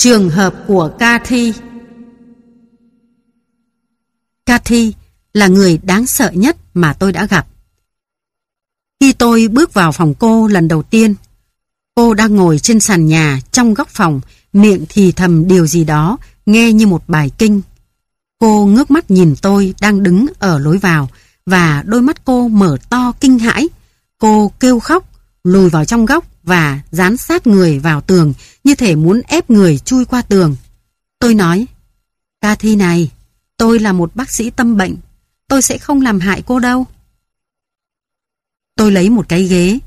Trường hợp của Cathy Cathy là người đáng sợ nhất mà tôi đã gặp. Khi tôi bước vào phòng cô lần đầu tiên, cô đang ngồi trên sàn nhà trong góc phòng, miệng thì thầm điều gì đó, nghe như một bài kinh. Cô ngước mắt nhìn tôi đang đứng ở lối vào và đôi mắt cô mở to kinh hãi. Cô kêu khóc, lùi vào trong góc và dán sát người vào tường như thể muốn ép người chui qua tường. Tôi nói, ca thi này, tôi là một bác sĩ tâm bệnh, tôi sẽ không làm hại cô đâu. Tôi lấy một cái ghế,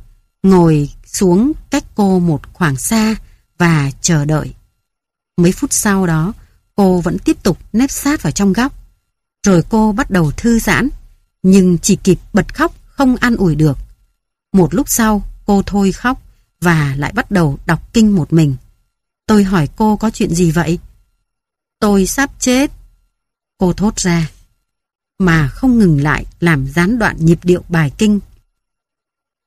ngồi xuống cách cô một khoảng xa và chờ đợi. Mấy phút sau đó, cô vẫn tiếp tục nép sát vào trong góc. Rồi cô bắt đầu thư giãn, nhưng chỉ kịp bật khóc không an ủi được. Một lúc sau, cô thôi khóc và lại bắt đầu đọc kinh một mình. Tôi hỏi cô có chuyện gì vậy? Tôi sắp chết. Cô thốt ra. Mà không ngừng lại làm gián đoạn nhịp điệu bài kinh.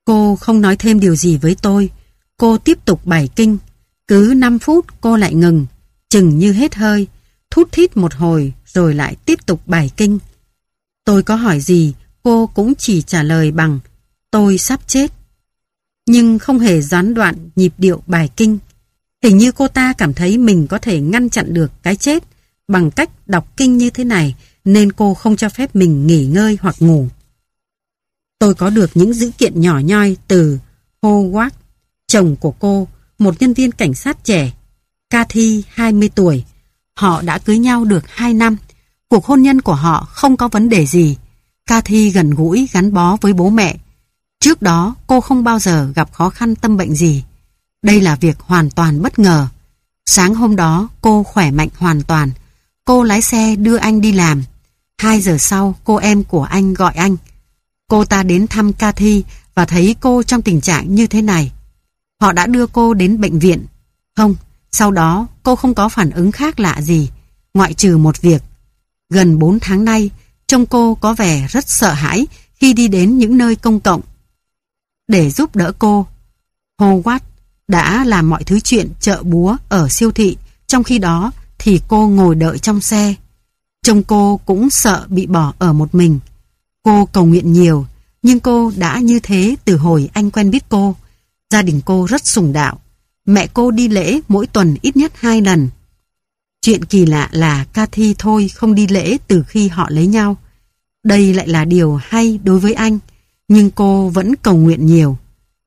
Cô không nói thêm điều gì với tôi. Cô tiếp tục bài kinh. Cứ 5 phút cô lại ngừng, chừng như hết hơi, thút thít một hồi rồi lại tiếp tục bài kinh. Tôi có hỏi gì, cô cũng chỉ trả lời bằng tôi sắp chết nhưng không hề gián đoạn nhịp điệu bài kinh. Hình như cô ta cảm thấy mình có thể ngăn chặn được cái chết bằng cách đọc kinh như thế này nên cô không cho phép mình nghỉ ngơi hoặc ngủ. Tôi có được những dữ kiện nhỏ nhoi từ Howard, chồng của cô, một nhân viên cảnh sát trẻ, Cathy 20 tuổi. Họ đã cưới nhau được 2 năm. Cuộc hôn nhân của họ không có vấn đề gì. Cathy gần gũi gắn bó với bố mẹ Trước đó cô không bao giờ gặp khó khăn tâm bệnh gì. Đây là việc hoàn toàn bất ngờ. Sáng hôm đó cô khỏe mạnh hoàn toàn. Cô lái xe đưa anh đi làm. Hai giờ sau cô em của anh gọi anh. Cô ta đến thăm Cathy và thấy cô trong tình trạng như thế này. Họ đã đưa cô đến bệnh viện. Không, sau đó cô không có phản ứng khác lạ gì, ngoại trừ một việc. Gần 4 tháng nay, trông cô có vẻ rất sợ hãi khi đi đến những nơi công cộng để giúp đỡ cô. Howard đã làm mọi thứ chuyện chợ búa ở siêu thị, trong khi đó thì cô ngồi đợi trong xe. chồng cô cũng sợ bị bỏ ở một mình. Cô cầu nguyện nhiều, nhưng cô đã như thế từ hồi anh quen biết cô. Gia đình cô rất sùng đạo. Mẹ cô đi lễ mỗi tuần ít nhất hai lần. Chuyện kỳ lạ là Cathy thôi không đi lễ từ khi họ lấy nhau. Đây lại là điều hay đối với anh nhưng cô vẫn cầu nguyện nhiều.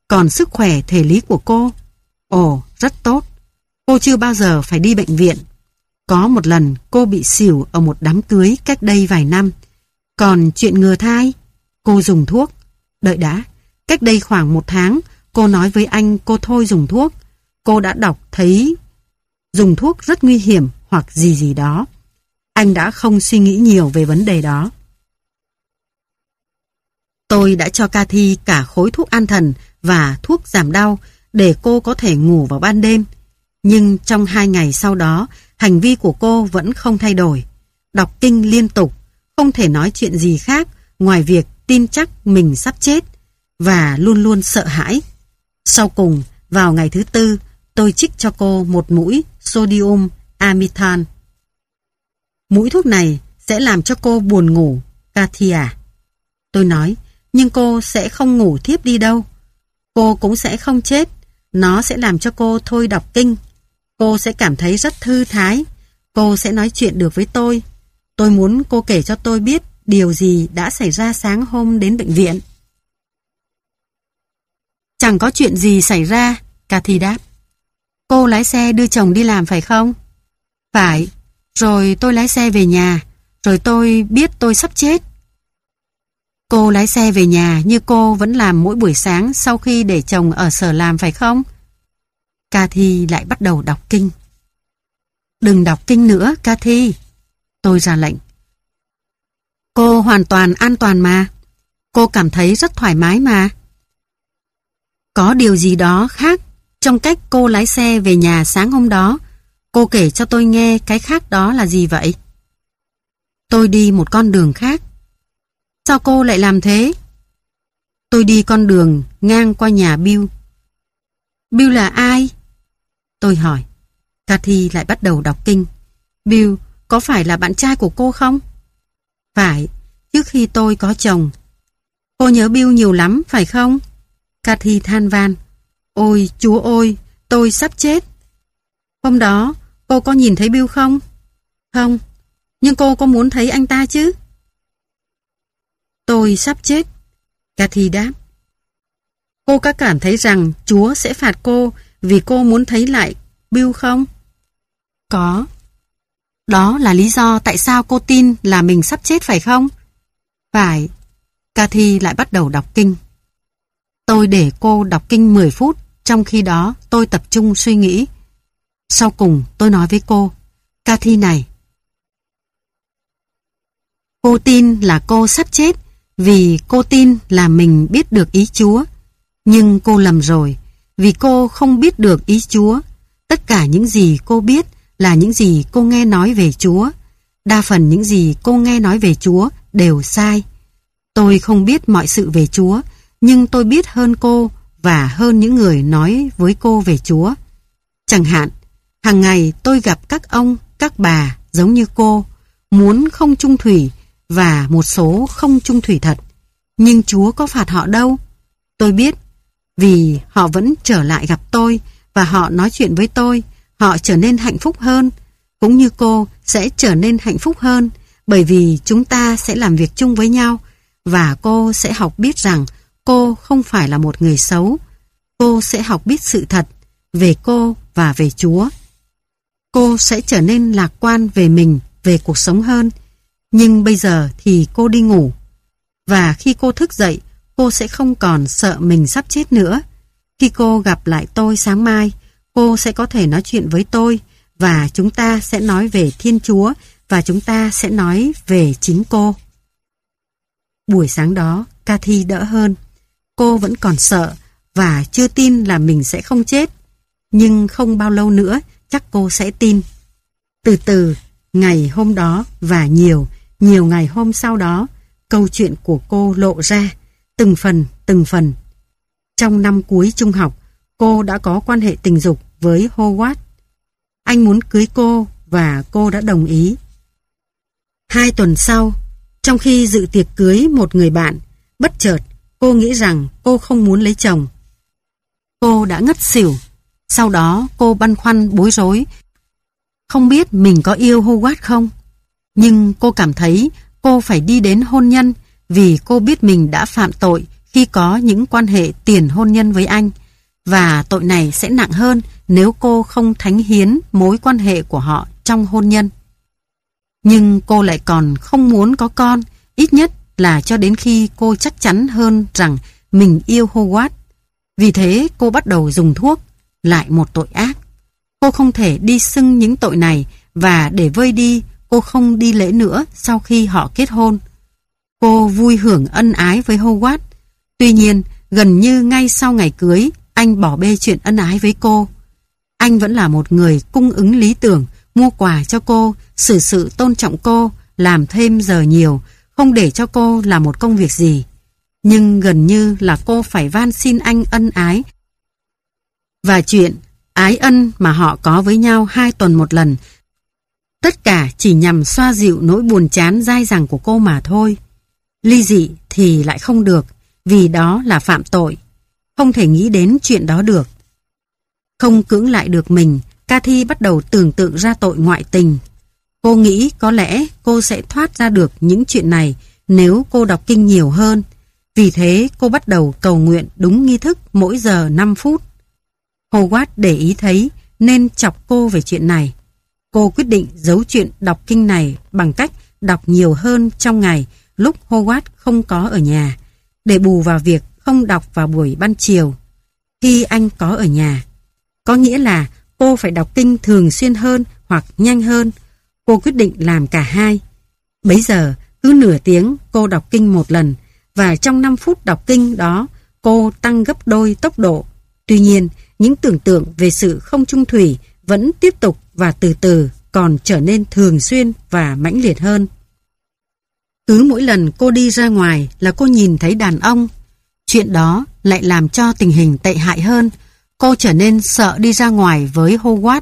Còn sức khỏe thể lý của cô? Ồ, rất tốt. Cô chưa bao giờ phải đi bệnh viện. Có một lần cô bị xỉu ở một đám cưới cách đây vài năm. Còn chuyện ngừa thai? Cô dùng thuốc. Đợi đã, cách đây khoảng một tháng, cô nói với anh cô thôi dùng thuốc. Cô đã đọc thấy dùng thuốc rất nguy hiểm hoặc gì gì đó. Anh đã không suy nghĩ nhiều về vấn đề đó. Tôi đã cho Cathy cả khối thuốc an thần và thuốc giảm đau để cô có thể ngủ vào ban đêm. Nhưng trong hai ngày sau đó, hành vi của cô vẫn không thay đổi. Đọc kinh liên tục, không thể nói chuyện gì khác ngoài việc tin chắc mình sắp chết và luôn luôn sợ hãi. Sau cùng, vào ngày thứ tư, tôi trích cho cô một mũi sodium amitan. Mũi thuốc này sẽ làm cho cô buồn ngủ, Katia. À? Tôi nói, nhưng cô sẽ không ngủ thiếp đi đâu. Cô cũng sẽ không chết. Nó sẽ làm cho cô thôi đọc kinh. Cô sẽ cảm thấy rất thư thái. Cô sẽ nói chuyện được với tôi. Tôi muốn cô kể cho tôi biết điều gì đã xảy ra sáng hôm đến bệnh viện. Chẳng có chuyện gì xảy ra, Cathy đáp. Cô lái xe đưa chồng đi làm phải không? Phải, rồi tôi lái xe về nhà, rồi tôi biết tôi sắp chết. Cô lái xe về nhà như cô vẫn làm mỗi buổi sáng sau khi để chồng ở sở làm phải không? Cathy lại bắt đầu đọc kinh. Đừng đọc kinh nữa, Cathy. Tôi ra lệnh. Cô hoàn toàn an toàn mà. Cô cảm thấy rất thoải mái mà. Có điều gì đó khác trong cách cô lái xe về nhà sáng hôm đó. Cô kể cho tôi nghe cái khác đó là gì vậy? Tôi đi một con đường khác. Sao cô lại làm thế? Tôi đi con đường ngang qua nhà Bill. Bill là ai? Tôi hỏi. Cathy lại bắt đầu đọc kinh. Bill, có phải là bạn trai của cô không? Phải, trước khi tôi có chồng. Cô nhớ Bill nhiều lắm, phải không? Cathy than van. Ôi, chúa ơi, tôi sắp chết. Hôm đó, cô có nhìn thấy Bill không? Không, nhưng cô có muốn thấy anh ta chứ? Tôi sắp chết. Cathy đáp. Cô có cảm thấy rằng Chúa sẽ phạt cô vì cô muốn thấy lại Bill không? Có. Đó là lý do tại sao cô tin là mình sắp chết phải không? Phải. Cathy lại bắt đầu đọc kinh. Tôi để cô đọc kinh 10 phút, trong khi đó tôi tập trung suy nghĩ. Sau cùng tôi nói với cô, Cathy này. Cô tin là cô sắp chết vì cô tin là mình biết được ý Chúa. Nhưng cô lầm rồi, vì cô không biết được ý Chúa. Tất cả những gì cô biết là những gì cô nghe nói về Chúa. Đa phần những gì cô nghe nói về Chúa đều sai. Tôi không biết mọi sự về Chúa, nhưng tôi biết hơn cô và hơn những người nói với cô về Chúa. Chẳng hạn, hàng ngày tôi gặp các ông, các bà giống như cô, muốn không trung thủy và một số không trung thủy thật. Nhưng Chúa có phạt họ đâu? Tôi biết, vì họ vẫn trở lại gặp tôi và họ nói chuyện với tôi, họ trở nên hạnh phúc hơn, cũng như cô sẽ trở nên hạnh phúc hơn bởi vì chúng ta sẽ làm việc chung với nhau và cô sẽ học biết rằng cô không phải là một người xấu. Cô sẽ học biết sự thật về cô và về Chúa. Cô sẽ trở nên lạc quan về mình, về cuộc sống hơn. Nhưng bây giờ thì cô đi ngủ. Và khi cô thức dậy, cô sẽ không còn sợ mình sắp chết nữa. Khi cô gặp lại tôi sáng mai, cô sẽ có thể nói chuyện với tôi và chúng ta sẽ nói về Thiên Chúa và chúng ta sẽ nói về chính cô. Buổi sáng đó, Cathy đỡ hơn. Cô vẫn còn sợ và chưa tin là mình sẽ không chết. Nhưng không bao lâu nữa, chắc cô sẽ tin. Từ từ, ngày hôm đó và nhiều, nhiều ngày hôm sau đó, câu chuyện của cô lộ ra, từng phần, từng phần. Trong năm cuối trung học, cô đã có quan hệ tình dục với Howard. Anh muốn cưới cô và cô đã đồng ý. Hai tuần sau, trong khi dự tiệc cưới một người bạn, bất chợt cô nghĩ rằng cô không muốn lấy chồng. Cô đã ngất xỉu. Sau đó cô băn khoăn bối rối. Không biết mình có yêu Howard không? Nhưng cô cảm thấy cô phải đi đến hôn nhân vì cô biết mình đã phạm tội khi có những quan hệ tiền hôn nhân với anh. Và tội này sẽ nặng hơn nếu cô không thánh hiến mối quan hệ của họ trong hôn nhân. Nhưng cô lại còn không muốn có con, ít nhất là cho đến khi cô chắc chắn hơn rằng mình yêu Howard. Vì thế cô bắt đầu dùng thuốc, lại một tội ác. Cô không thể đi xưng những tội này và để vơi đi, cô không đi lễ nữa sau khi họ kết hôn. Cô vui hưởng ân ái với Howard. Tuy nhiên, gần như ngay sau ngày cưới, anh bỏ bê chuyện ân ái với cô. Anh vẫn là một người cung ứng lý tưởng, mua quà cho cô, xử sự tôn trọng cô, làm thêm giờ nhiều, không để cho cô làm một công việc gì. Nhưng gần như là cô phải van xin anh ân ái. Và chuyện ái ân mà họ có với nhau hai tuần một lần, tất cả chỉ nhằm xoa dịu nỗi buồn chán dai dẳng của cô mà thôi. Ly dị thì lại không được, vì đó là phạm tội. Không thể nghĩ đến chuyện đó được. Không cưỡng lại được mình, Cathy bắt đầu tưởng tượng ra tội ngoại tình. Cô nghĩ có lẽ cô sẽ thoát ra được những chuyện này nếu cô đọc kinh nhiều hơn. Vì thế cô bắt đầu cầu nguyện đúng nghi thức mỗi giờ 5 phút. Howard để ý thấy nên chọc cô về chuyện này. Cô quyết định giấu chuyện đọc kinh này bằng cách đọc nhiều hơn trong ngày lúc Howard không có ở nhà, để bù vào việc không đọc vào buổi ban chiều. Khi anh có ở nhà, có nghĩa là cô phải đọc kinh thường xuyên hơn hoặc nhanh hơn. Cô quyết định làm cả hai. Bấy giờ, cứ nửa tiếng cô đọc kinh một lần và trong 5 phút đọc kinh đó cô tăng gấp đôi tốc độ. Tuy nhiên, những tưởng tượng về sự không trung thủy vẫn tiếp tục và từ từ còn trở nên thường xuyên và mãnh liệt hơn. Cứ mỗi lần cô đi ra ngoài là cô nhìn thấy đàn ông. Chuyện đó lại làm cho tình hình tệ hại hơn. Cô trở nên sợ đi ra ngoài với Howard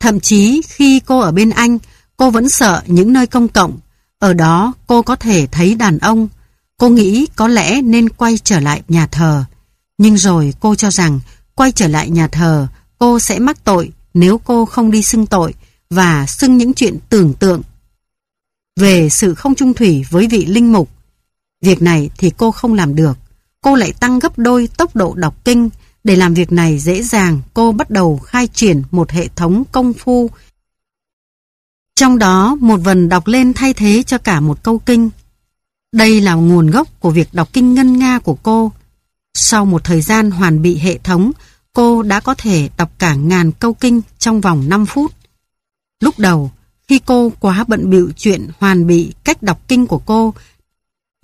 Thậm chí khi cô ở bên anh, cô vẫn sợ những nơi công cộng. Ở đó cô có thể thấy đàn ông. Cô nghĩ có lẽ nên quay trở lại nhà thờ. Nhưng rồi cô cho rằng quay trở lại nhà thờ cô sẽ mắc tội nếu cô không đi xưng tội và xưng những chuyện tưởng tượng về sự không trung thủy với vị linh mục. Việc này thì cô không làm được. Cô lại tăng gấp đôi tốc độ đọc kinh. Để làm việc này dễ dàng, cô bắt đầu khai triển một hệ thống công phu. Trong đó, một vần đọc lên thay thế cho cả một câu kinh. Đây là nguồn gốc của việc đọc kinh ngân nga của cô. Sau một thời gian hoàn bị hệ thống, cô đã có thể đọc cả ngàn câu kinh trong vòng 5 phút. Lúc đầu, khi cô quá bận bịu chuyện hoàn bị cách đọc kinh của cô,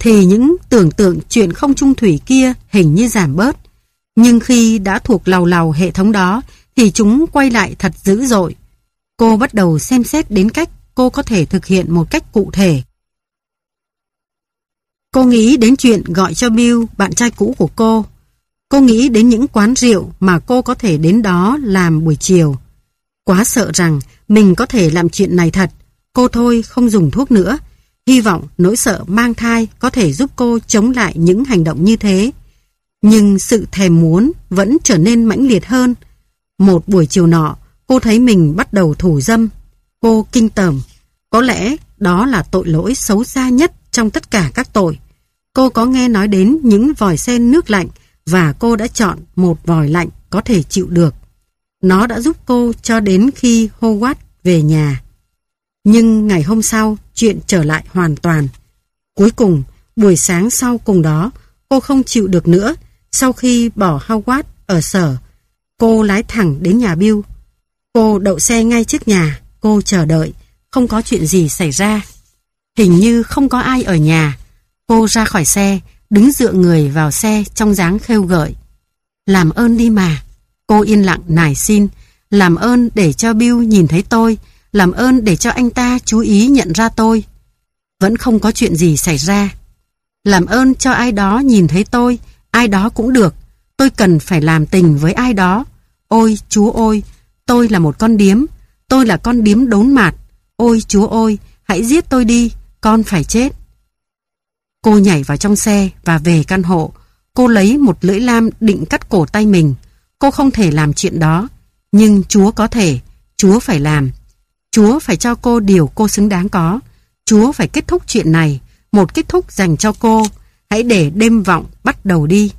thì những tưởng tượng chuyện không trung thủy kia hình như giảm bớt. Nhưng khi đã thuộc lầu lầu hệ thống đó, thì chúng quay lại thật dữ dội. Cô bắt đầu xem xét đến cách cô có thể thực hiện một cách cụ thể. Cô nghĩ đến chuyện gọi cho Bill, bạn trai cũ của cô. Cô nghĩ đến những quán rượu mà cô có thể đến đó làm buổi chiều. Quá sợ rằng mình có thể làm chuyện này thật. Cô thôi không dùng thuốc nữa. Hy vọng nỗi sợ mang thai có thể giúp cô chống lại những hành động như thế. Nhưng sự thèm muốn vẫn trở nên mãnh liệt hơn. Một buổi chiều nọ, cô thấy mình bắt đầu thủ dâm. Cô kinh tởm. Có lẽ đó là tội lỗi xấu xa nhất trong tất cả các tội. Cô có nghe nói đến những vòi sen nước lạnh và cô đã chọn một vòi lạnh có thể chịu được. Nó đã giúp cô cho đến khi Howard về nhà. Nhưng ngày hôm sau, chuyện trở lại hoàn toàn. Cuối cùng, buổi sáng sau cùng đó, cô không chịu được nữa. Sau khi bỏ Howard ở sở, cô lái thẳng đến nhà Bill. Cô đậu xe ngay trước nhà, cô chờ đợi, không có chuyện gì xảy ra. Hình như không có ai ở nhà. Cô ra khỏi xe, đứng dựa người vào xe trong dáng khêu gợi. Làm ơn đi mà. Cô yên lặng nài xin, làm ơn để cho Bill nhìn thấy tôi, làm ơn để cho anh ta chú ý nhận ra tôi. Vẫn không có chuyện gì xảy ra. Làm ơn cho ai đó nhìn thấy tôi, ai đó cũng được. Tôi cần phải làm tình với ai đó. Ôi, chúa ôi, tôi là một con điếm. Tôi là con điếm đốn mạt. Ôi, chúa ôi, hãy giết tôi đi, con phải chết. Cô nhảy vào trong xe và về căn hộ. Cô lấy một lưỡi lam định cắt cổ tay mình. Cô không thể làm chuyện đó. Nhưng Chúa có thể. Chúa phải làm. Chúa phải cho cô điều cô xứng đáng có. Chúa phải kết thúc chuyện này. Một kết thúc dành cho cô. Hãy để đêm vọng bắt đầu đi.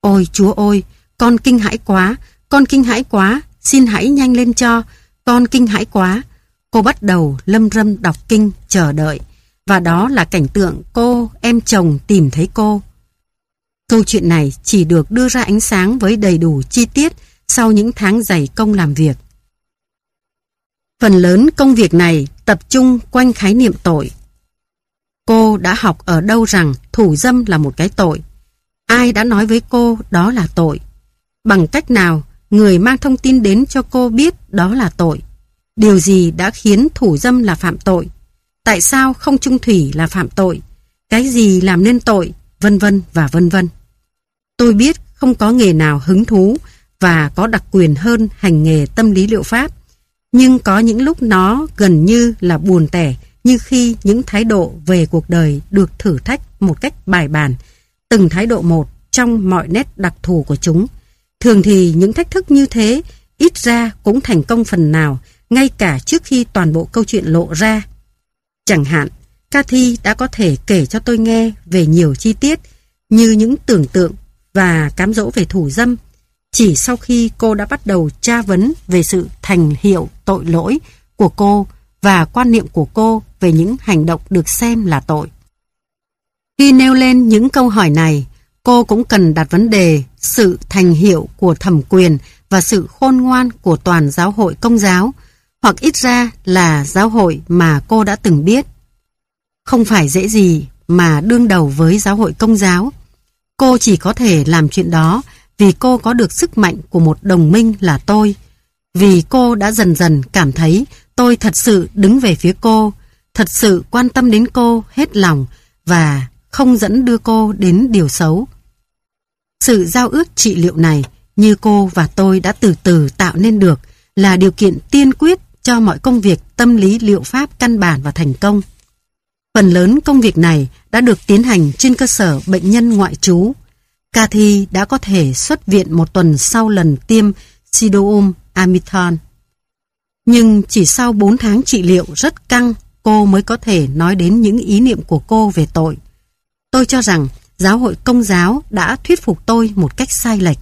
Ôi Chúa ơi, con kinh hãi quá, con kinh hãi quá, xin hãy nhanh lên cho, con kinh hãi quá. Cô bắt đầu lâm râm đọc kinh, chờ đợi. Và đó là cảnh tượng cô, em chồng tìm thấy cô. Câu chuyện này chỉ được đưa ra ánh sáng với đầy đủ chi tiết sau những tháng dày công làm việc. Phần lớn công việc này tập trung quanh khái niệm tội. Cô đã học ở đâu rằng thủ dâm là một cái tội? Ai đã nói với cô đó là tội? Bằng cách nào người mang thông tin đến cho cô biết đó là tội? Điều gì đã khiến thủ dâm là phạm tội? Tại sao không trung thủy là phạm tội? Cái gì làm nên tội? Vân vân và vân vân. Tôi biết không có nghề nào hứng thú và có đặc quyền hơn hành nghề tâm lý liệu pháp. Nhưng có những lúc nó gần như là buồn tẻ như khi những thái độ về cuộc đời được thử thách một cách bài bản, từng thái độ một trong mọi nét đặc thù của chúng. Thường thì những thách thức như thế ít ra cũng thành công phần nào ngay cả trước khi toàn bộ câu chuyện lộ ra. Chẳng hạn, Cathy đã có thể kể cho tôi nghe về nhiều chi tiết như những tưởng tượng và cám dỗ về thủ dâm chỉ sau khi cô đã bắt đầu tra vấn về sự thành hiệu tội lỗi của cô và quan niệm của cô về những hành động được xem là tội. Khi nêu lên những câu hỏi này, cô cũng cần đặt vấn đề sự thành hiệu của thẩm quyền và sự khôn ngoan của toàn giáo hội công giáo, hoặc ít ra là giáo hội mà cô đã từng biết. Không phải dễ gì mà đương đầu với giáo hội công giáo. Cô chỉ có thể làm chuyện đó vì cô có được sức mạnh của một đồng minh là tôi. Vì cô đã dần dần cảm thấy tôi thật sự đứng về phía cô, thật sự quan tâm đến cô hết lòng và không dẫn đưa cô đến điều xấu. Sự giao ước trị liệu này như cô và tôi đã từ từ tạo nên được là điều kiện tiên quyết cho mọi công việc tâm lý liệu pháp căn bản và thành công. Phần lớn công việc này đã được tiến hành trên cơ sở bệnh nhân ngoại trú. Cathy đã có thể xuất viện một tuần sau lần tiêm Sidoum Amiton. Nhưng chỉ sau 4 tháng trị liệu rất căng, cô mới có thể nói đến những ý niệm của cô về tội. Tôi cho rằng giáo hội công giáo đã thuyết phục tôi một cách sai lệch.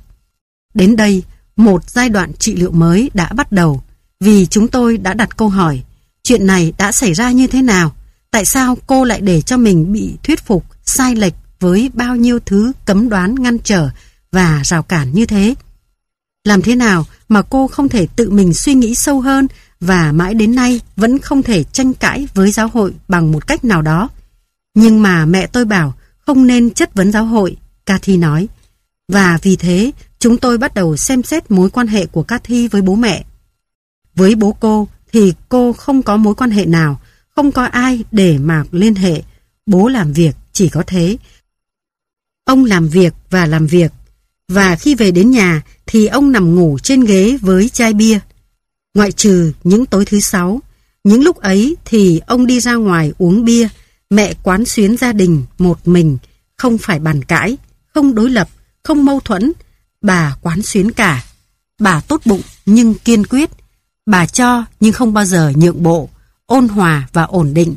Đến đây, một giai đoạn trị liệu mới đã bắt đầu vì chúng tôi đã đặt câu hỏi chuyện này đã xảy ra như thế nào? Tại sao cô lại để cho mình bị thuyết phục sai lệch với bao nhiêu thứ cấm đoán ngăn trở và rào cản như thế? Làm thế nào mà cô không thể tự mình suy nghĩ sâu hơn và mãi đến nay vẫn không thể tranh cãi với giáo hội bằng một cách nào đó? Nhưng mà mẹ tôi bảo không nên chất vấn giáo hội, Cathy nói. Và vì thế, chúng tôi bắt đầu xem xét mối quan hệ của Cathy với bố mẹ. Với bố cô thì cô không có mối quan hệ nào, không có ai để mà liên hệ. Bố làm việc chỉ có thế. Ông làm việc và làm việc. Và khi về đến nhà thì ông nằm ngủ trên ghế với chai bia. Ngoại trừ những tối thứ sáu, những lúc ấy thì ông đi ra ngoài uống bia, mẹ quán xuyến gia đình một mình, không phải bàn cãi, không đối lập, không mâu thuẫn, bà quán xuyến cả. Bà tốt bụng nhưng kiên quyết, bà cho nhưng không bao giờ nhượng bộ, ôn hòa và ổn định.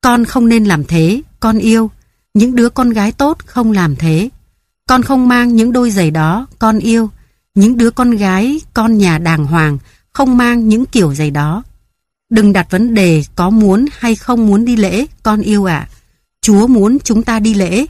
Con không nên làm thế, con yêu. Những đứa con gái tốt không làm thế. Con không mang những đôi giày đó, con yêu. Những đứa con gái, con nhà đàng hoàng, không mang những kiểu giày đó. Đừng đặt vấn đề có muốn hay không muốn đi lễ, con yêu ạ. Chúa muốn chúng ta đi lễ.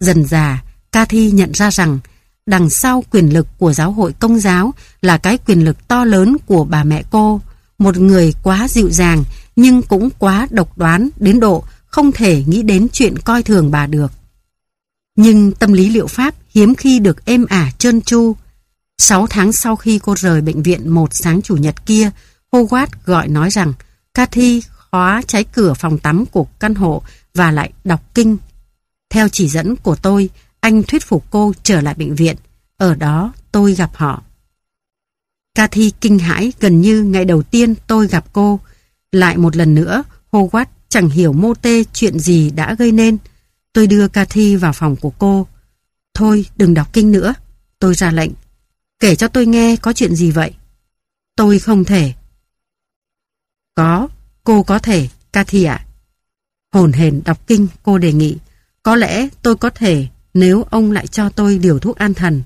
Dần già, Cathy nhận ra rằng đằng sau quyền lực của giáo hội công giáo là cái quyền lực to lớn của bà mẹ cô, một người quá dịu dàng nhưng cũng quá độc đoán đến độ không thể nghĩ đến chuyện coi thường bà được. Nhưng tâm lý liệu pháp hiếm khi được êm ả trơn tru. Sáu tháng sau khi cô rời bệnh viện một sáng chủ nhật kia, Howard gọi nói rằng Cathy khóa trái cửa phòng tắm của căn hộ và lại đọc kinh. Theo chỉ dẫn của tôi, anh thuyết phục cô trở lại bệnh viện. Ở đó tôi gặp họ. Cathy kinh hãi gần như ngày đầu tiên tôi gặp cô. Lại một lần nữa, Howard chẳng hiểu mô tê chuyện gì đã gây nên. Tôi đưa Cathy vào phòng của cô. Thôi, đừng đọc kinh nữa. Tôi ra lệnh. Kể cho tôi nghe có chuyện gì vậy. Tôi không thể. Có, cô có thể, Cathy ạ. Hồn hền đọc kinh, cô đề nghị. Có lẽ tôi có thể nếu ông lại cho tôi điều thuốc an thần.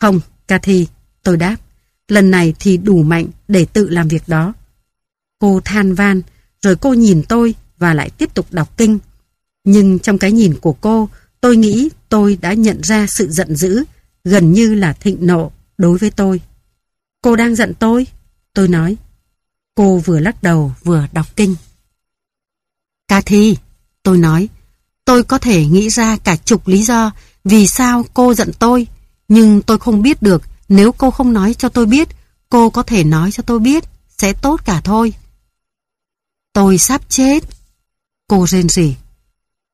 Không, Cathy, tôi đáp. Lần này thì đủ mạnh để tự làm việc đó. Cô than van, rồi cô nhìn tôi và lại tiếp tục đọc kinh. Nhưng trong cái nhìn của cô, tôi nghĩ tôi đã nhận ra sự giận dữ, gần như là thịnh nộ đối với tôi. Cô đang giận tôi? Tôi nói. Cô vừa lắc đầu vừa đọc kinh. Cathy, tôi nói, tôi có thể nghĩ ra cả chục lý do vì sao cô giận tôi, nhưng tôi không biết được nếu cô không nói cho tôi biết, cô có thể nói cho tôi biết, sẽ tốt cả thôi. Tôi sắp chết. Cô rên rỉ.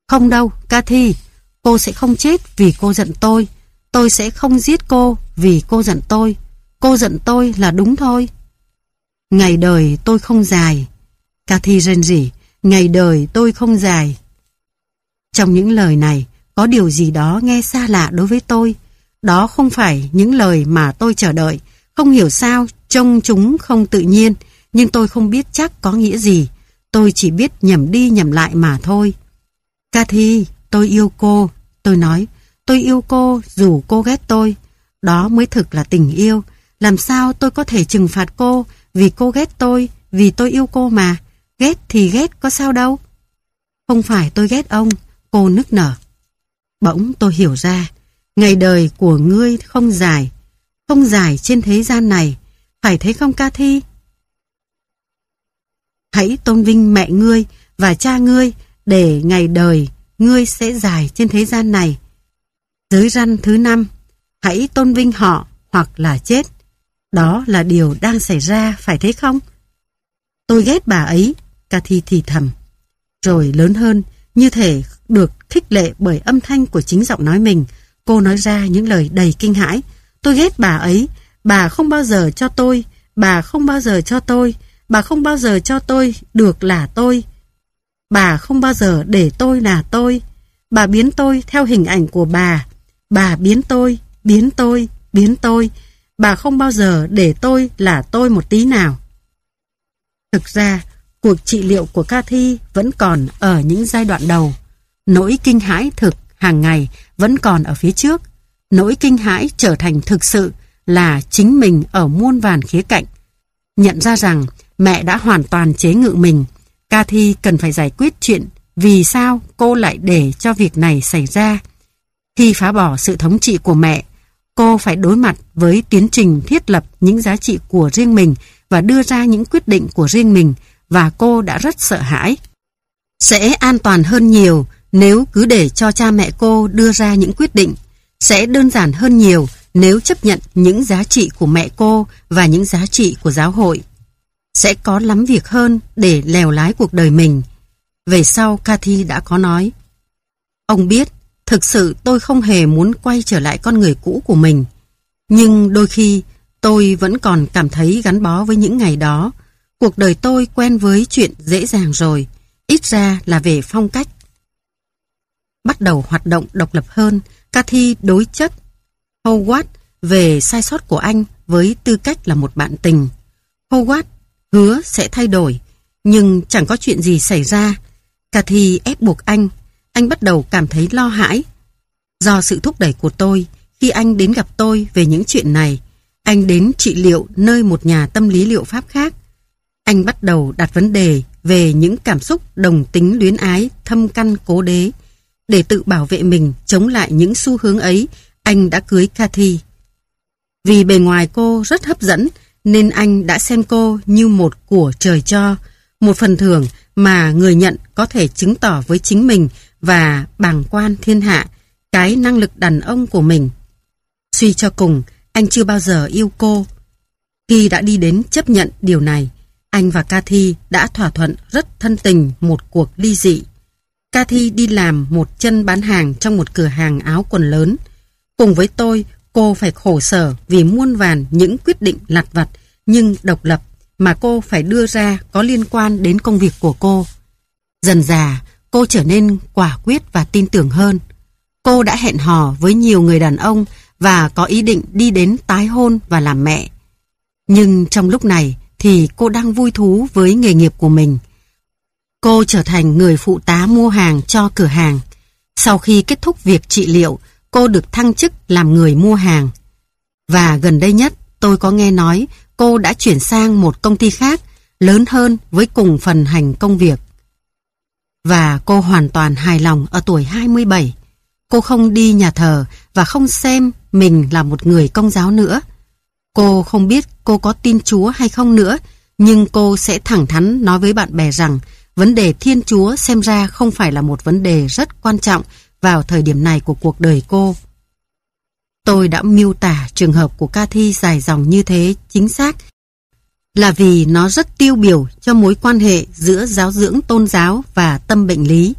Không đâu, Cathy, cô sẽ không chết vì cô giận tôi. Tôi sẽ không giết cô vì cô giận tôi. Cô giận tôi là đúng thôi. Ngày đời tôi không dài. Cathy rên rỉ. Ngày đời tôi không dài. Trong những lời này, có điều gì đó nghe xa lạ đối với tôi. Đó không phải những lời mà tôi chờ đợi. Không hiểu sao, trông chúng không tự nhiên, nhưng tôi không biết chắc có nghĩa gì. Tôi chỉ biết nhầm đi nhầm lại mà thôi. Cathy, tôi yêu cô. Tôi nói, tôi yêu cô dù cô ghét tôi. Đó mới thực là tình yêu. Làm sao tôi có thể trừng phạt cô vì cô ghét tôi, vì tôi yêu cô mà. Ghét thì ghét có sao đâu. Không phải tôi ghét ông, cô nức nở. Bỗng tôi hiểu ra, ngày đời của ngươi không dài, không dài trên thế gian này, phải thấy không ca thi? Hãy tôn vinh mẹ ngươi và cha ngươi để ngày đời ngươi sẽ dài trên thế gian này. Giới răn thứ năm, hãy tôn vinh họ hoặc là chết. Đó là điều đang xảy ra, phải thế không? Tôi ghét bà ấy, Cathy thì thầm. Rồi lớn hơn, như thể được khích lệ bởi âm thanh của chính giọng nói mình, cô nói ra những lời đầy kinh hãi. Tôi ghét bà ấy, Bà không bao giờ cho tôi, bà không bao giờ cho tôi, bà không bao giờ cho tôi được là tôi. Bà không bao giờ để tôi là tôi. Bà biến tôi theo hình ảnh của bà. Bà biến tôi, biến tôi, biến tôi. Bà không bao giờ để tôi là tôi một tí nào. Thực ra, cuộc trị liệu của Cathy vẫn còn ở những giai đoạn đầu. Nỗi kinh hãi thực hàng ngày vẫn còn ở phía trước. Nỗi kinh hãi trở thành thực sự là chính mình ở muôn vàn khía cạnh. Nhận ra rằng mẹ đã hoàn toàn chế ngự mình, Cathy cần phải giải quyết chuyện vì sao cô lại để cho việc này xảy ra. Khi phá bỏ sự thống trị của mẹ, cô phải đối mặt với tiến trình thiết lập những giá trị của riêng mình và đưa ra những quyết định của riêng mình và cô đã rất sợ hãi. Sẽ an toàn hơn nhiều nếu cứ để cho cha mẹ cô đưa ra những quyết định. Sẽ đơn giản hơn nhiều nếu chấp nhận những giá trị của mẹ cô và những giá trị của giáo hội. Sẽ có lắm việc hơn để lèo lái cuộc đời mình. Về sau Cathy đã có nói Ông biết, thực sự tôi không hề muốn quay trở lại con người cũ của mình. Nhưng đôi khi tôi vẫn còn cảm thấy gắn bó với những ngày đó. Cuộc đời tôi quen với chuyện dễ dàng rồi, ít ra là về phong cách. Bắt đầu hoạt động độc lập hơn, Cathy đối chất Howard về sai sót của anh với tư cách là một bạn tình. Howard hứa sẽ thay đổi, nhưng chẳng có chuyện gì xảy ra. Cathy ép buộc anh, anh bắt đầu cảm thấy lo hãi. Do sự thúc đẩy của tôi, khi anh đến gặp tôi về những chuyện này, anh đến trị liệu nơi một nhà tâm lý liệu pháp khác. Anh bắt đầu đặt vấn đề về những cảm xúc đồng tính luyến ái thâm căn cố đế. Để tự bảo vệ mình chống lại những xu hướng ấy, anh đã cưới Cathy. Vì bề ngoài cô rất hấp dẫn, nên anh đã xem cô như một của trời cho, một phần thưởng mà người nhận có thể chứng tỏ với chính mình và bàng quan thiên hạ cái năng lực đàn ông của mình. Suy cho cùng, anh chưa bao giờ yêu cô. Khi đã đi đến chấp nhận điều này, anh và Cathy đã thỏa thuận rất thân tình một cuộc ly dị. Cathy đi làm một chân bán hàng trong một cửa hàng áo quần lớn. Cùng với tôi, cô phải khổ sở vì muôn vàn những quyết định lặt vặt nhưng độc lập mà cô phải đưa ra có liên quan đến công việc của cô. Dần già, cô trở nên quả quyết và tin tưởng hơn. Cô đã hẹn hò với nhiều người đàn ông và có ý định đi đến tái hôn và làm mẹ. Nhưng trong lúc này thì cô đang vui thú với nghề nghiệp của mình. Cô trở thành người phụ tá mua hàng cho cửa hàng. Sau khi kết thúc việc trị liệu, cô được thăng chức làm người mua hàng. Và gần đây nhất, tôi có nghe nói cô đã chuyển sang một công ty khác, lớn hơn với cùng phần hành công việc. Và cô hoàn toàn hài lòng ở tuổi 27. Cô không đi nhà thờ và không xem mình là một người công giáo nữa. Cô không biết cô có tin Chúa hay không nữa, nhưng cô sẽ thẳng thắn nói với bạn bè rằng vấn đề Thiên Chúa xem ra không phải là một vấn đề rất quan trọng vào thời điểm này của cuộc đời cô. Tôi đã miêu tả trường hợp của Cathy dài dòng như thế chính xác là vì nó rất tiêu biểu cho mối quan hệ giữa giáo dưỡng tôn giáo và tâm bệnh lý.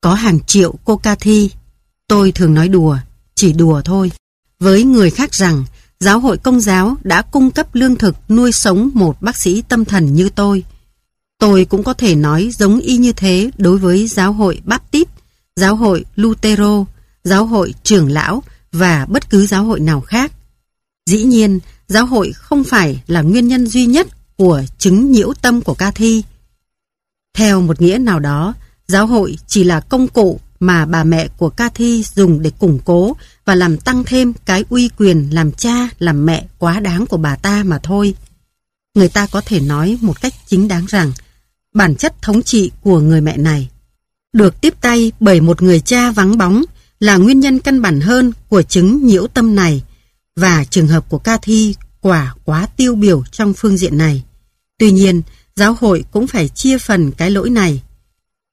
Có hàng triệu cô Cathy, tôi thường nói đùa, chỉ đùa thôi, với người khác rằng giáo hội công giáo đã cung cấp lương thực nuôi sống một bác sĩ tâm thần như tôi. Tôi cũng có thể nói giống y như thế đối với giáo hội Baptist, giáo hội Lutero, giáo hội trưởng lão và bất cứ giáo hội nào khác. Dĩ nhiên, giáo hội không phải là nguyên nhân duy nhất của chứng nhiễu tâm của ca thi. Theo một nghĩa nào đó, giáo hội chỉ là công cụ mà bà mẹ của Cathy dùng để củng cố và làm tăng thêm cái uy quyền làm cha, làm mẹ quá đáng của bà ta mà thôi. Người ta có thể nói một cách chính đáng rằng bản chất thống trị của người mẹ này được tiếp tay bởi một người cha vắng bóng là nguyên nhân căn bản hơn của chứng nhiễu tâm này và trường hợp của ca thi quả quá tiêu biểu trong phương diện này. Tuy nhiên, giáo hội cũng phải chia phần cái lỗi này.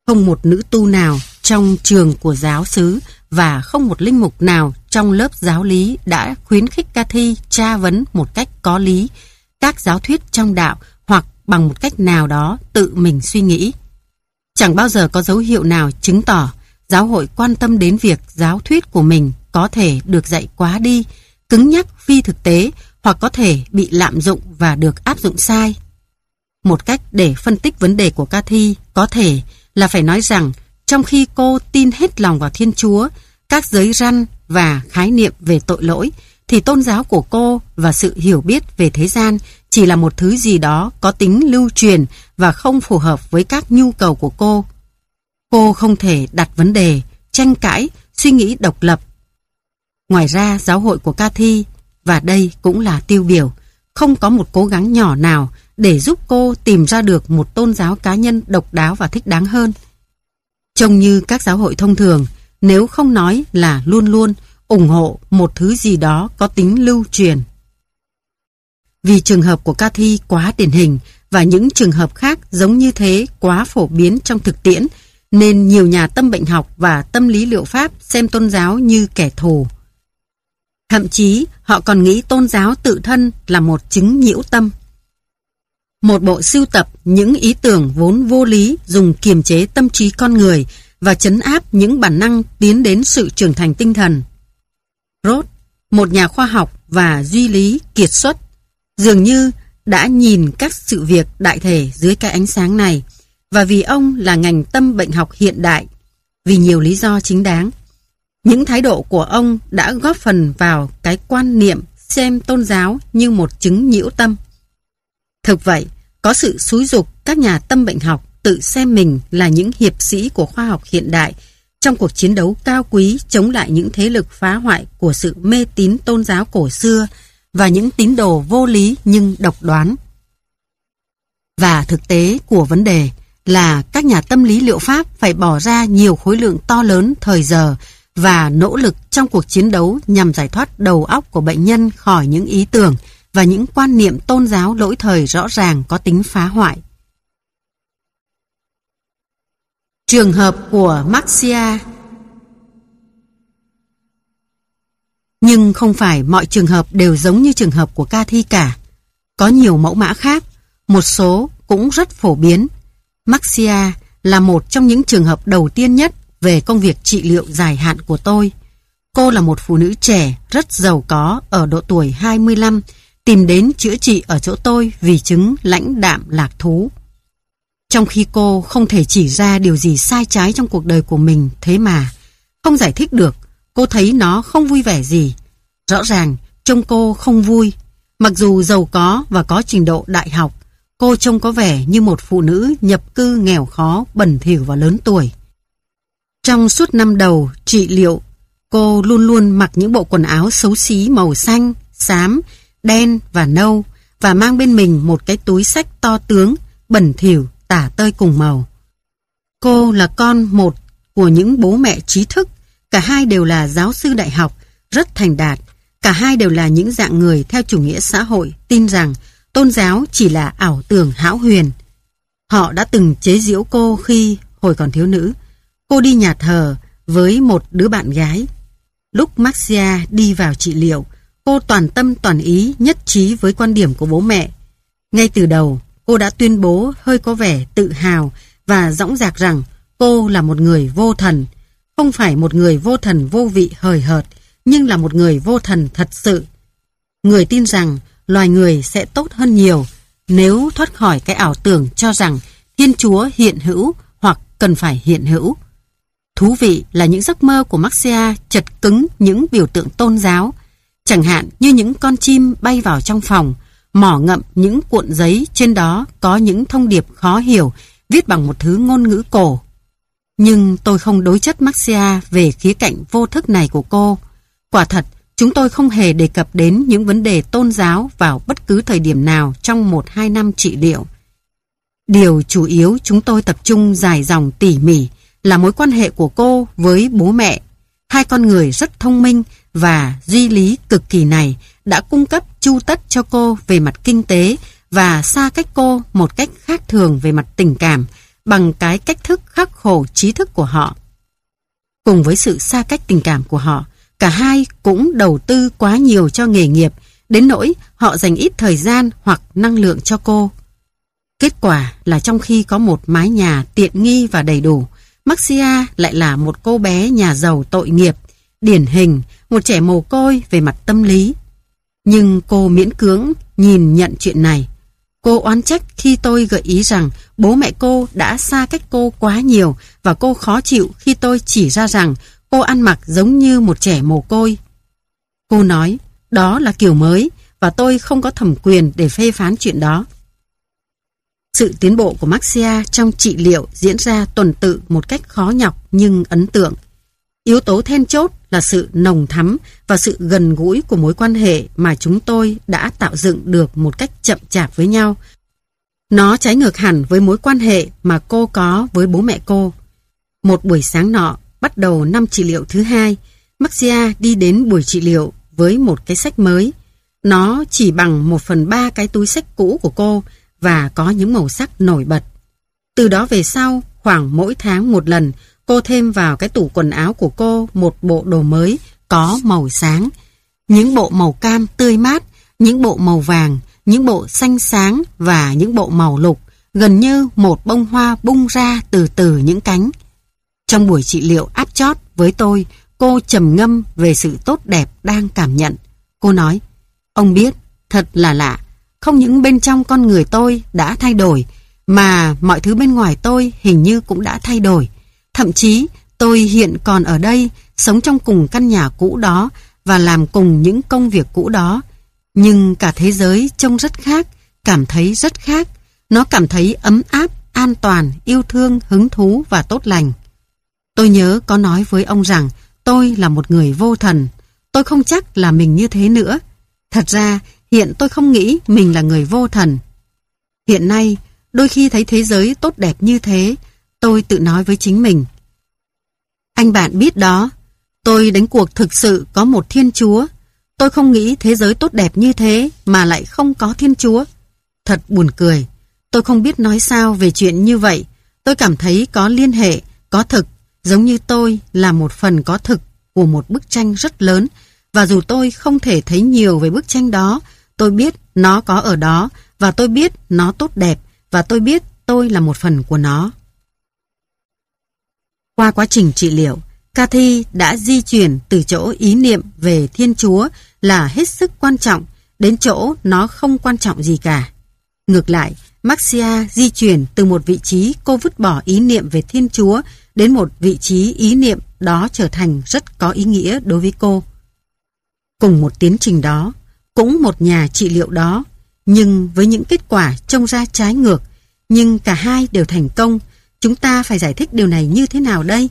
Không một nữ tu nào trong trường của giáo xứ và không một linh mục nào trong lớp giáo lý đã khuyến khích ca thi tra vấn một cách có lý các giáo thuyết trong đạo bằng một cách nào đó tự mình suy nghĩ. Chẳng bao giờ có dấu hiệu nào chứng tỏ giáo hội quan tâm đến việc giáo thuyết của mình có thể được dạy quá đi, cứng nhắc phi thực tế hoặc có thể bị lạm dụng và được áp dụng sai. Một cách để phân tích vấn đề của Cathy có thể là phải nói rằng trong khi cô tin hết lòng vào Thiên Chúa, các giới răn và khái niệm về tội lỗi, thì tôn giáo của cô và sự hiểu biết về thế gian chỉ là một thứ gì đó có tính lưu truyền và không phù hợp với các nhu cầu của cô. Cô không thể đặt vấn đề, tranh cãi, suy nghĩ độc lập. Ngoài ra, giáo hội của Cathy, và đây cũng là tiêu biểu, không có một cố gắng nhỏ nào để giúp cô tìm ra được một tôn giáo cá nhân độc đáo và thích đáng hơn. Trông như các giáo hội thông thường, nếu không nói là luôn luôn ủng hộ một thứ gì đó có tính lưu truyền. Vì trường hợp của Cathy quá điển hình và những trường hợp khác giống như thế quá phổ biến trong thực tiễn, nên nhiều nhà tâm bệnh học và tâm lý liệu pháp xem tôn giáo như kẻ thù. Thậm chí họ còn nghĩ tôn giáo tự thân là một chứng nhiễu tâm. Một bộ sưu tập những ý tưởng vốn vô lý dùng kiềm chế tâm trí con người và chấn áp những bản năng tiến đến sự trưởng thành tinh thần. Roth, một nhà khoa học và duy lý kiệt xuất, dường như đã nhìn các sự việc đại thể dưới cái ánh sáng này và vì ông là ngành tâm bệnh học hiện đại vì nhiều lý do chính đáng. Những thái độ của ông đã góp phần vào cái quan niệm xem tôn giáo như một chứng nhiễu tâm. Thực vậy, có sự xúi dục các nhà tâm bệnh học tự xem mình là những hiệp sĩ của khoa học hiện đại trong cuộc chiến đấu cao quý chống lại những thế lực phá hoại của sự mê tín tôn giáo cổ xưa và những tín đồ vô lý nhưng độc đoán. Và thực tế của vấn đề là các nhà tâm lý liệu pháp phải bỏ ra nhiều khối lượng to lớn thời giờ và nỗ lực trong cuộc chiến đấu nhằm giải thoát đầu óc của bệnh nhân khỏi những ý tưởng và những quan niệm tôn giáo lỗi thời rõ ràng có tính phá hoại. Trường hợp của Marcia Nhưng không phải mọi trường hợp đều giống như trường hợp của ca thi cả. Có nhiều mẫu mã khác, một số cũng rất phổ biến. Maxia là một trong những trường hợp đầu tiên nhất về công việc trị liệu dài hạn của tôi. Cô là một phụ nữ trẻ, rất giàu có ở độ tuổi 25, tìm đến chữa trị ở chỗ tôi vì chứng lãnh đạm lạc thú. Trong khi cô không thể chỉ ra điều gì sai trái trong cuộc đời của mình thế mà, không giải thích được, cô thấy nó không vui vẻ gì. Rõ ràng, trông cô không vui. Mặc dù giàu có và có trình độ đại học, cô trông có vẻ như một phụ nữ nhập cư nghèo khó, bẩn thỉu và lớn tuổi. Trong suốt năm đầu trị liệu, cô luôn luôn mặc những bộ quần áo xấu xí màu xanh, xám, đen và nâu và mang bên mình một cái túi sách to tướng, bẩn thỉu, tả tơi cùng màu. Cô là con một của những bố mẹ trí thức, cả hai đều là giáo sư đại học, rất thành đạt. Cả hai đều là những dạng người theo chủ nghĩa xã hội tin rằng tôn giáo chỉ là ảo tưởng hão huyền. Họ đã từng chế giễu cô khi hồi còn thiếu nữ. Cô đi nhà thờ với một đứa bạn gái. Lúc Maxia đi vào trị liệu, cô toàn tâm toàn ý nhất trí với quan điểm của bố mẹ. Ngay từ đầu, cô đã tuyên bố hơi có vẻ tự hào và dõng dạc rằng cô là một người vô thần, không phải một người vô thần vô vị hời hợt, nhưng là một người vô thần thật sự. Người tin rằng loài người sẽ tốt hơn nhiều nếu thoát khỏi cái ảo tưởng cho rằng Thiên Chúa hiện hữu hoặc cần phải hiện hữu. Thú vị là những giấc mơ của Marcia chật cứng những biểu tượng tôn giáo, chẳng hạn như những con chim bay vào trong phòng, mỏ ngậm những cuộn giấy trên đó có những thông điệp khó hiểu viết bằng một thứ ngôn ngữ cổ. Nhưng tôi không đối chất Marcia về khía cạnh vô thức này của cô. Quả thật, chúng tôi không hề đề cập đến những vấn đề tôn giáo vào bất cứ thời điểm nào trong một hai năm trị liệu. Điều chủ yếu chúng tôi tập trung dài dòng tỉ mỉ là mối quan hệ của cô với bố mẹ. Hai con người rất thông minh và duy lý cực kỳ này đã cung cấp chu tất cho cô về mặt kinh tế và xa cách cô một cách khác thường về mặt tình cảm bằng cái cách thức khắc khổ trí thức của họ. Cùng với sự xa cách tình cảm của họ, cả hai cũng đầu tư quá nhiều cho nghề nghiệp, đến nỗi họ dành ít thời gian hoặc năng lượng cho cô. Kết quả là trong khi có một mái nhà tiện nghi và đầy đủ, Maxia lại là một cô bé nhà giàu tội nghiệp, điển hình, một trẻ mồ côi về mặt tâm lý. Nhưng cô miễn cưỡng nhìn nhận chuyện này. Cô oán trách khi tôi gợi ý rằng bố mẹ cô đã xa cách cô quá nhiều và cô khó chịu khi tôi chỉ ra rằng cô ăn mặc giống như một trẻ mồ côi. Cô nói, đó là kiểu mới và tôi không có thẩm quyền để phê phán chuyện đó. Sự tiến bộ của Maxia trong trị liệu diễn ra tuần tự một cách khó nhọc nhưng ấn tượng. Yếu tố then chốt là sự nồng thắm và sự gần gũi của mối quan hệ mà chúng tôi đã tạo dựng được một cách chậm chạp với nhau. Nó trái ngược hẳn với mối quan hệ mà cô có với bố mẹ cô. Một buổi sáng nọ, bắt đầu năm trị liệu thứ hai, Maxia đi đến buổi trị liệu với một cái sách mới. Nó chỉ bằng một phần ba cái túi sách cũ của cô và có những màu sắc nổi bật. Từ đó về sau, khoảng mỗi tháng một lần, cô thêm vào cái tủ quần áo của cô một bộ đồ mới có màu sáng. Những bộ màu cam tươi mát, những bộ màu vàng, những bộ xanh sáng và những bộ màu lục, gần như một bông hoa bung ra từ từ những cánh. Trong buổi trị liệu áp chót với tôi, cô trầm ngâm về sự tốt đẹp đang cảm nhận. Cô nói, ông biết, thật là lạ, không những bên trong con người tôi đã thay đổi, mà mọi thứ bên ngoài tôi hình như cũng đã thay đổi. Thậm chí tôi hiện còn ở đây, sống trong cùng căn nhà cũ đó và làm cùng những công việc cũ đó. Nhưng cả thế giới trông rất khác, cảm thấy rất khác. Nó cảm thấy ấm áp, an toàn, yêu thương, hứng thú và tốt lành. Tôi nhớ có nói với ông rằng tôi là một người vô thần. Tôi không chắc là mình như thế nữa. Thật ra, hiện tôi không nghĩ mình là người vô thần. Hiện nay, đôi khi thấy thế giới tốt đẹp như thế, tôi tự nói với chính mình. Anh bạn biết đó, tôi đánh cuộc thực sự có một thiên chúa. Tôi không nghĩ thế giới tốt đẹp như thế mà lại không có thiên chúa. Thật buồn cười. Tôi không biết nói sao về chuyện như vậy. Tôi cảm thấy có liên hệ, có thực, giống như tôi là một phần có thực của một bức tranh rất lớn. Và dù tôi không thể thấy nhiều về bức tranh đó, tôi biết nó có ở đó và tôi biết nó tốt đẹp và tôi biết tôi là một phần của nó. Qua quá trình trị liệu, Cathy đã di chuyển từ chỗ ý niệm về Thiên Chúa là hết sức quan trọng đến chỗ nó không quan trọng gì cả. Ngược lại, Maxia di chuyển từ một vị trí cô vứt bỏ ý niệm về Thiên Chúa đến một vị trí ý niệm đó trở thành rất có ý nghĩa đối với cô. Cùng một tiến trình đó, cũng một nhà trị liệu đó, nhưng với những kết quả trông ra trái ngược, nhưng cả hai đều thành công, chúng ta phải giải thích điều này như thế nào đây?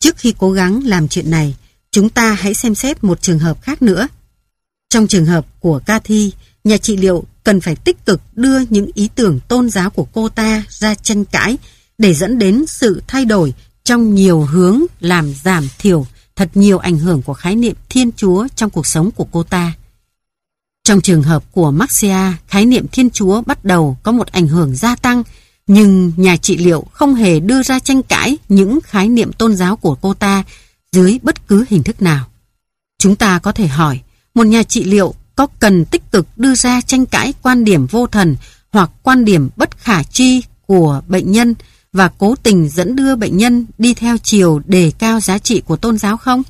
Trước khi cố gắng làm chuyện này, chúng ta hãy xem xét một trường hợp khác nữa. Trong trường hợp của Cathy, nhà trị liệu cần phải tích cực đưa những ý tưởng tôn giáo của cô ta ra tranh cãi để dẫn đến sự thay đổi trong nhiều hướng làm giảm thiểu thật nhiều ảnh hưởng của khái niệm Thiên Chúa trong cuộc sống của cô ta. Trong trường hợp của Maxia, khái niệm Thiên Chúa bắt đầu có một ảnh hưởng gia tăng, nhưng nhà trị liệu không hề đưa ra tranh cãi những khái niệm tôn giáo của cô ta dưới bất cứ hình thức nào. Chúng ta có thể hỏi, một nhà trị liệu có cần tích cực đưa ra tranh cãi quan điểm vô thần hoặc quan điểm bất khả tri của bệnh nhân và cố tình dẫn đưa bệnh nhân đi theo chiều đề cao giá trị của tôn giáo không?